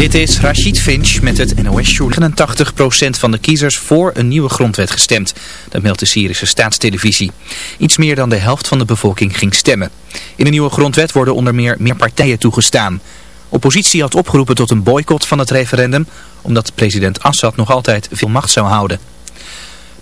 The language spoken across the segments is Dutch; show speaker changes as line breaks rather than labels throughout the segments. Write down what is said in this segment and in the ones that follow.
Dit is Rachid Finch met het NOS-journal. 89% van de kiezers voor een nieuwe grondwet gestemd. Dat meldt de Syrische staatstelevisie. Iets meer dan de helft van de bevolking ging stemmen. In de nieuwe grondwet worden onder meer meer partijen toegestaan. Oppositie had opgeroepen tot een boycott van het referendum... omdat president Assad nog altijd veel macht zou houden.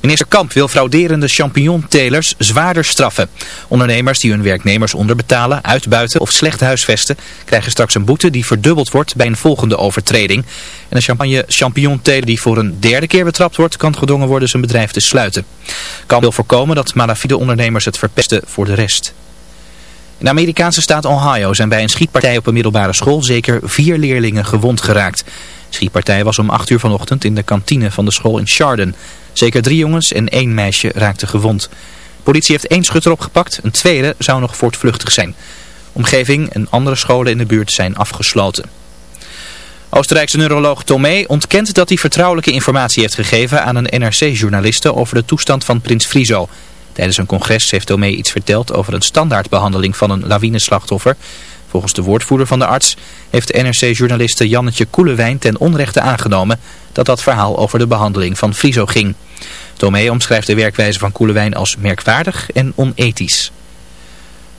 Minister Kamp wil frauderende champignontelers zwaarder straffen. Ondernemers die hun werknemers onderbetalen, uitbuiten of slecht huisvesten... krijgen straks een boete die verdubbeld wordt bij een volgende overtreding. En een champagne champignonteler die voor een derde keer betrapt wordt... kan gedwongen worden zijn bedrijf te sluiten. Kamp wil voorkomen dat malafide ondernemers het verpesten voor de rest. In de Amerikaanse staat Ohio zijn bij een schietpartij op een middelbare school zeker vier leerlingen gewond geraakt. De schietpartij was om 8 uur vanochtend in de kantine van de school in Chardon. Zeker drie jongens en één meisje raakten gewond. politie heeft één schutter opgepakt, een tweede zou nog voortvluchtig zijn. Omgeving en andere scholen in de buurt zijn afgesloten. Oostenrijkse neuroloog Tomé ontkent dat hij vertrouwelijke informatie heeft gegeven aan een NRC-journaliste over de toestand van prins Friso. Tijdens een congres heeft Tomé iets verteld over een standaardbehandeling van een lawineslachtoffer. Volgens de woordvoerder van de arts heeft NRC-journaliste Jannetje Koelewijn ten onrechte aangenomen dat dat verhaal over de behandeling van Friso ging. Tomé omschrijft de werkwijze van Koelewijn als merkwaardig en onethisch.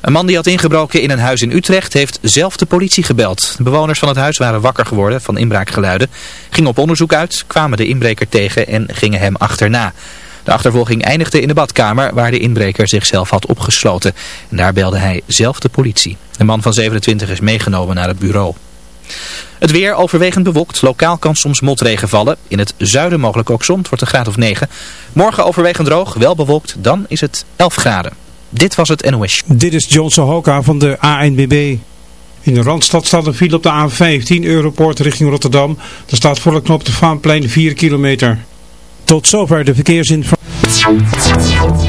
Een man die had ingebroken in een huis in Utrecht heeft zelf de politie gebeld. De bewoners van het huis waren wakker geworden van inbraakgeluiden, gingen op onderzoek uit, kwamen de inbreker tegen en gingen hem achterna. De achtervolging eindigde in de badkamer waar de inbreker zichzelf had opgesloten. En daar belde hij zelf de politie. De man van 27 is meegenomen naar het bureau. Het weer overwegend bewolkt. Lokaal kan soms motregen vallen. In het zuiden mogelijk ook zon. Het wordt een graad of 9. Morgen overwegend droog, wel bewolkt. Dan is het 11 graden. Dit was het NOS.
Dit is Johnson Hoka van de ANBB. In de Randstad staat een file op de A15 Europoort richting Rotterdam. Er staat voor de knop de Vaanplein 4 kilometer. Tot zover de verkeersinformatie.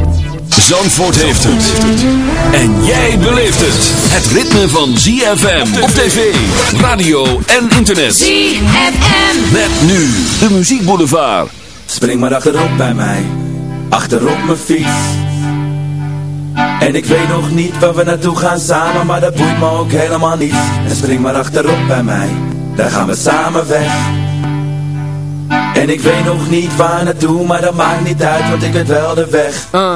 Zandvoort heeft het. En jij beleeft het. Het ritme van ZFM op tv, radio en internet.
ZFM.
Met nu de muziekboulevard.
Spring maar achterop bij mij. Achterop mijn fiets. En ik weet nog niet waar we naartoe gaan samen, maar dat boeit me ook helemaal niet. En spring maar achterop bij mij. Daar gaan we samen weg. En ik weet nog niet waar naartoe, maar dat maakt niet uit, want ik weet wel de weg.
Uh.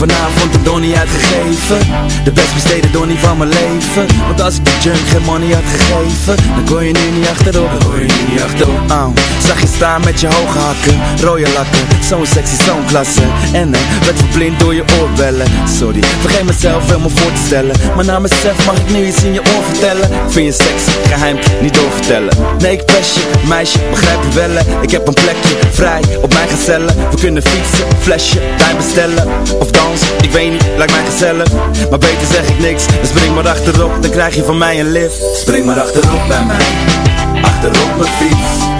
Vanavond de donnie uitgegeven De best besteden donnie van mijn leven Want als ik de junk geen money had gegeven Dan kon je nu niet achterop Dan kon je niet. Zag je staan met je hoge hakken Rode lakken. Zo'n sexy, zo'n klasse. En uh, werd verblind door je oorbellen. Sorry, vergeet mezelf helemaal voor te stellen. Maar na mezelf mag ik nu iets in je oor vertellen. Vind je sexy, geheim, niet doorvertellen. Nee, ik pest je, meisje, begrijp je wel Ik heb een plekje, vrij, op mijn gezellen. We kunnen fietsen, flesje, wijn bestellen. Of dan ik weet niet, lijkt mij gezellig. Maar beter zeg ik niks, dan spring maar achterop. Dan krijg je van mij een lift. Spring maar achterop bij mij Achterop mijn fiets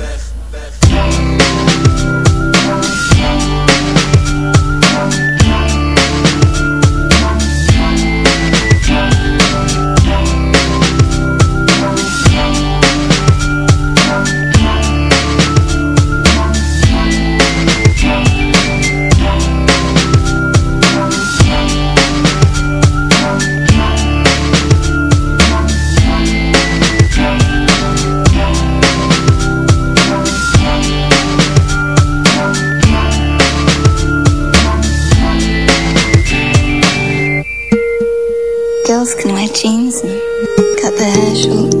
special.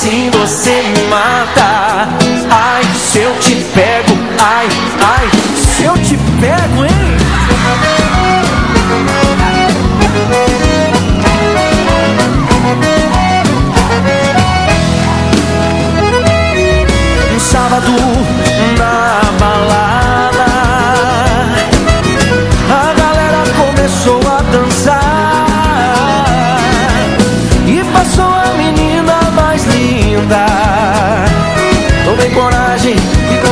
Sem você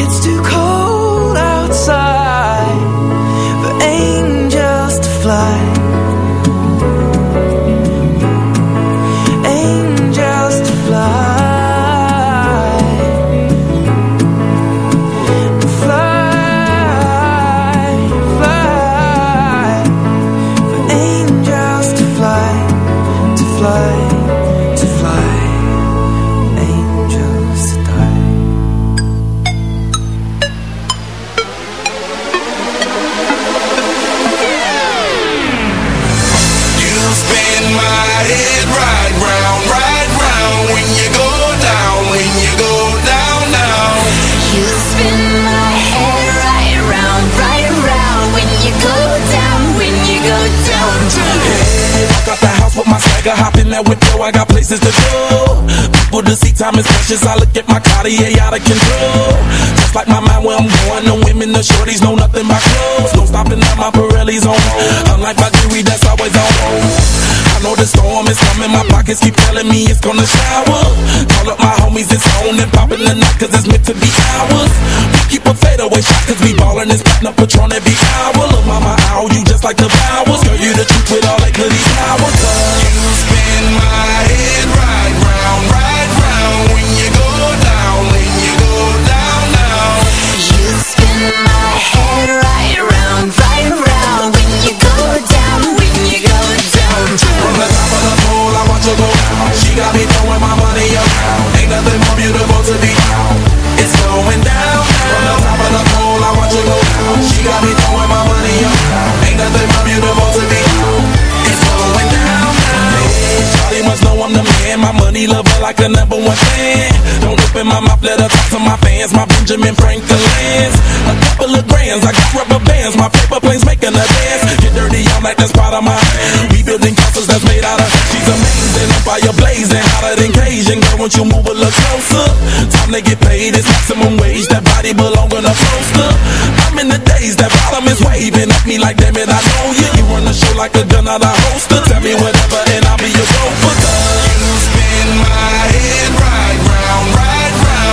It's too
hop in that window, I got places to go. People to see, time is precious. I look at my Cartier out of control. Just like my mind where I'm going, the women, the shorties know nothing but clothes. No stopping at my Pirelli's on. Unlike my jewelry, that's always on. I know the storm is coming, my pockets keep telling me it's gonna shower. Call up my homies, it's on and popping the night, cause it's meant to be ours. We keep a fadeaway shot, cause we ballin' and spittin' up Patron every hour. Look, mama, ow, you just like the flowers. Girl, you the truth with all that goodies power.
Spin my head right
fans. My Benjamin Franklin's. A couple of grands, I got rubber bands. My paper planes making a dance. Get dirty, I'm like that's part of my. We building castles that's made out of. She's amazing, I'm fire blazing, hotter than Cajun. Girl, won't you move a little closer? Time to get paid, it's maximum wage. That body belong on a poster. I'm in the days, that bottom is waving at me like, damn it, I know you. You run the show like a gun out of holster. Tell me whatever, and I'll be your gopher.
You spin my head right round, right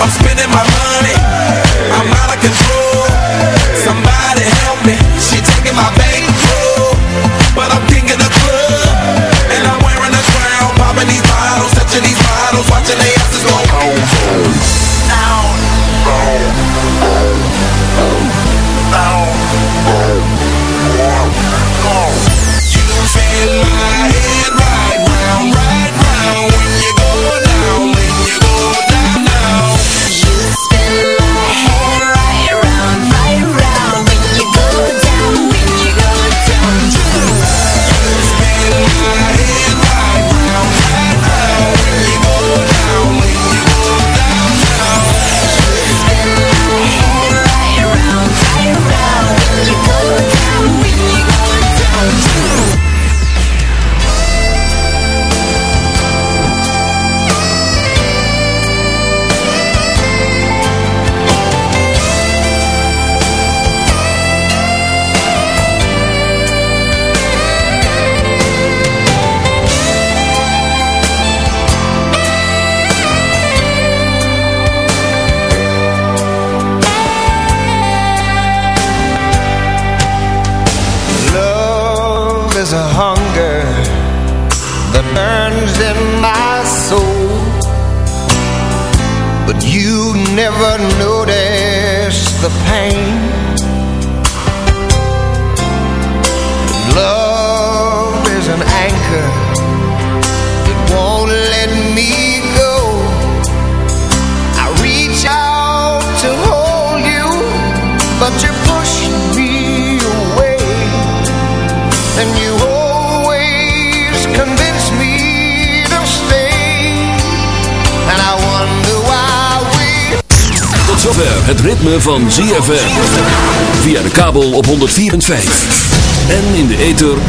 I'm spending my money. I'm out of control.
Somebody help me. She taking my bankroll. But I'm king of the club. And I'm wearing a
crown. Popping these bottles, touching these bottles, watching they asses go out. Out. Out. Out.